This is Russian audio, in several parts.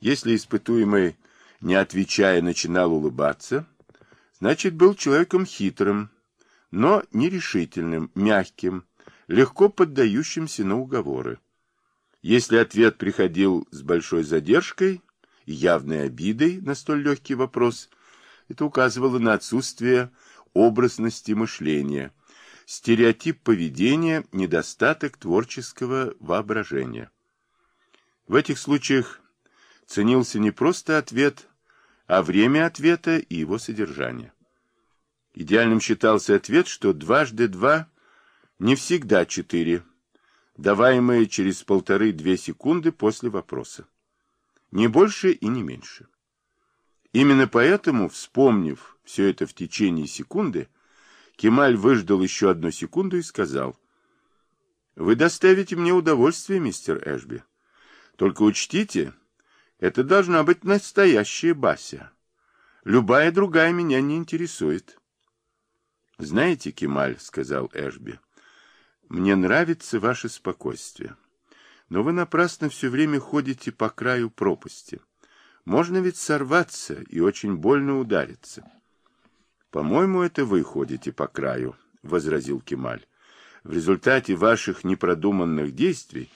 Если испытуемый, не отвечая, начинал улыбаться, значит, был человеком хитрым, но нерешительным, мягким, легко поддающимся на уговоры. Если ответ приходил с большой задержкой, явной обидой на столь легкий вопрос, это указывало на отсутствие образности мышления, стереотип поведения, недостаток творческого воображения. В этих случаях ценился не просто ответ, а время ответа и его содержание. Идеальным считался ответ, что дважды два не всегда четыре, даваемые через полторы-две секунды после вопроса. Не больше и не меньше. Именно поэтому, вспомнив все это в течение секунды, Кемаль выждал еще одну секунду и сказал, «Вы доставите мне удовольствие, мистер Эшби. Только учтите, это должна быть настоящая Бася. Любая другая меня не интересует». «Знаете, Кемаль, — сказал Эшби, — мне нравится ваше спокойствие. Но вы напрасно все время ходите по краю пропасти. Можно ведь сорваться и очень больно удариться. По-моему, это вы ходите по краю, возразил Кемаль. В результате ваших непродуманных действий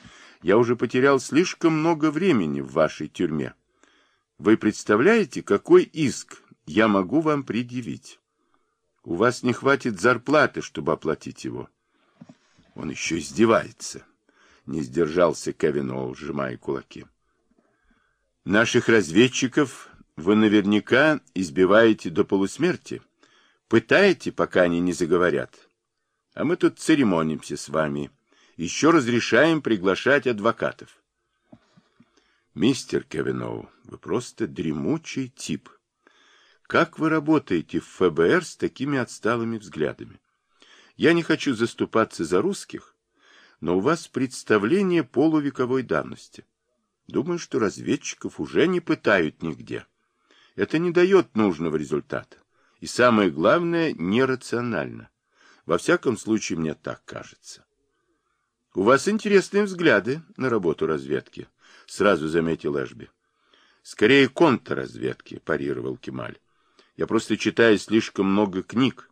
я уже потерял слишком много времени в вашей тюрьме. Вы представляете, какой иск я могу вам предъявить? У вас не хватит зарплаты, чтобы оплатить его. Он еще издевается не сдержался Кевин Оу, сжимая кулаки. Наших разведчиков вы наверняка избиваете до полусмерти, пытаете, пока они не заговорят. А мы тут церемонимся с вами, еще разрешаем приглашать адвокатов. Мистер Кевиноу, вы просто дремучий тип. Как вы работаете в ФБР с такими отсталыми взглядами? Я не хочу заступаться за русских, но у вас представление полувековой давности. Думаю, что разведчиков уже не пытают нигде. Это не дает нужного результата. И самое главное, нерационально. Во всяком случае, мне так кажется. У вас интересные взгляды на работу разведки, сразу заметил Эшби. Скорее контрразведки, парировал Кемаль. Я просто читаю слишком много книг.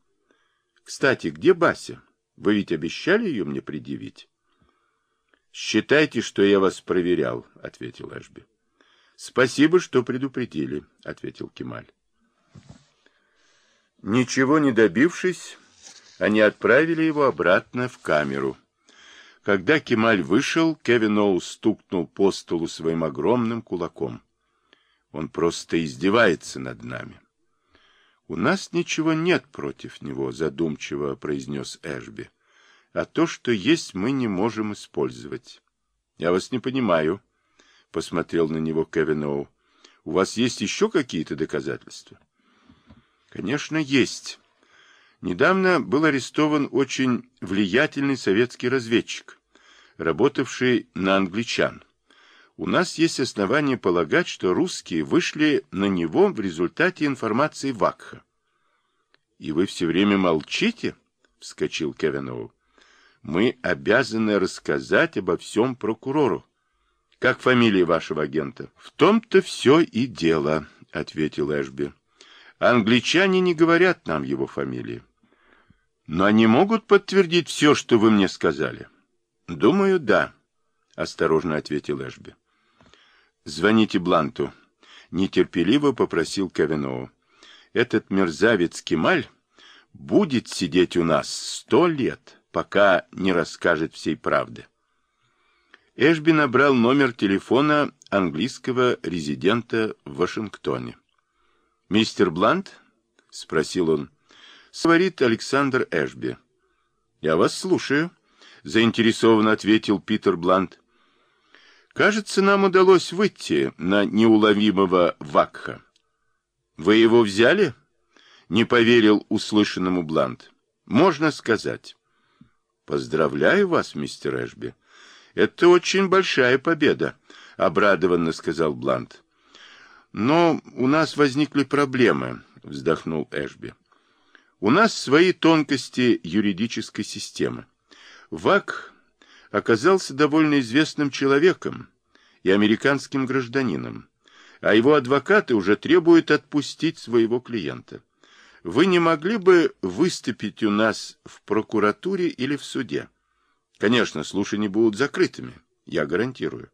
Кстати, где Бася? Вы ведь обещали ее мне предъявить? «Считайте, что я вас проверял», — ответил Эшби. «Спасибо, что предупредили», — ответил Кемаль. Ничего не добившись, они отправили его обратно в камеру. Когда Кемаль вышел, Кевин Оу стукнул по столу своим огромным кулаком. Он просто издевается над нами. «У нас ничего нет против него», — задумчиво произнес Эшби а то, что есть, мы не можем использовать. Я вас не понимаю, — посмотрел на него Кевин Оу. У вас есть еще какие-то доказательства? Конечно, есть. Недавно был арестован очень влиятельный советский разведчик, работавший на англичан. У нас есть основания полагать, что русские вышли на него в результате информации Вакха. — И вы все время молчите? — вскочил Кевин Оу мы обязаны рассказать обо всем прокурору. Как фамилия вашего агента? В том-то все и дело, ответил Эшби. Англичане не говорят нам его фамилии. Но они могут подтвердить все, что вы мне сказали? Думаю, да, осторожно ответил Эшби. Звоните Бланту, нетерпеливо попросил Кавиноу. Этот мерзавец Кемаль будет сидеть у нас сто лет пока не расскажет всей правды. Эшби набрал номер телефона английского резидента в Вашингтоне. «Мистер Блант?» — спросил он. «Говорит Александр Эшби». «Я вас слушаю», — заинтересованно ответил Питер Блант. «Кажется, нам удалось выйти на неуловимого Вакха». «Вы его взяли?» — не поверил услышанному Блант. «Можно сказать». Поздравляю вас, мистер Эшби. Это очень большая победа, обрадованно сказал Блант. Но у нас возникли проблемы, вздохнул Эшби. У нас свои тонкости юридической системы. ВАК оказался довольно известным человеком и американским гражданином. а его адвокаты уже требуют отпустить своего клиента. Вы не могли бы выступить у нас в прокуратуре или в суде? Конечно, слушания будут закрытыми, я гарантирую.